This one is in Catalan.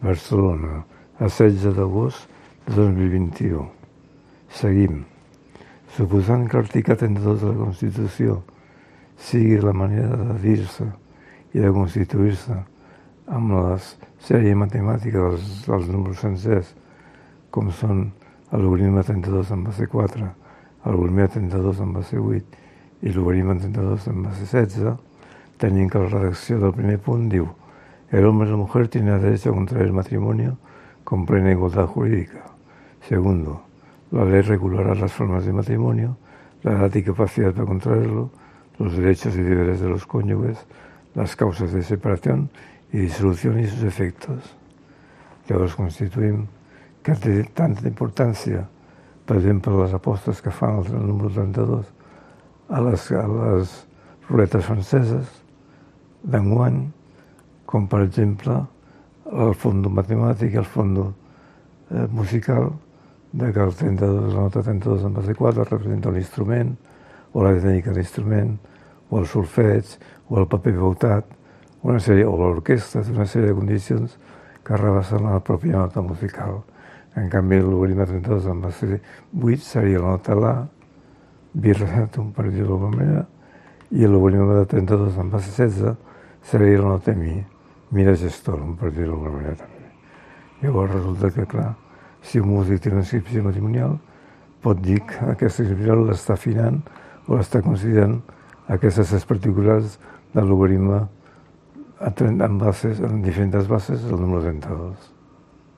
Barcelona, a 16 d'agost de 2021. Seguim. Suposant que l'article 32 de la Constitució sigui la manera de dir-se i de constituir-se amb la sèrie matemàtica dels, dels números sencers, com són el logaritme 32 en base 4, el logaritme 32 en base 8 i el logaritme 32 en base 16, tenint que la redacció del primer punt diu el hombre y la mujer tienen derecho a contraer matrimonio con plena igualdad jurídica. Segundo, la ley regulará las formas de matrimonio, la edad y capacidad para contraerlo, los derechos y deberes de los cónyuges, las causas de separación y disolución y sus efectos. Llavors constituïm que té tanta importància, per exemple, les apostes que fan el número 32 a les, a les ruletes franceses com per exemple el fons matemàtic i el fons eh, musical, de que el 32, la nota 32 en base 4 representa l'instrument, o la tècnica d'instrument, o el solfeig, o el paper veutat, una sèrie, o l'orquestra, una sèrie de condicions que rebassen la pròpia nota musical. En canvi, el logaritme 32 en base 8 seria la nota La, birretum, per dir-ho d'alguna manera, i el logaritme de 32 en base 16 seria la nota Mi, Mi de gestor, per dir-ho d'alguna manera també. Llavors resulta que, clar, si un músic té una inscripció matrimonial, pot dir que aquesta inscripció l'està afinant o l'està considerant aquestes ses particulars del logaritme en, bases, en diferents bases del número 32.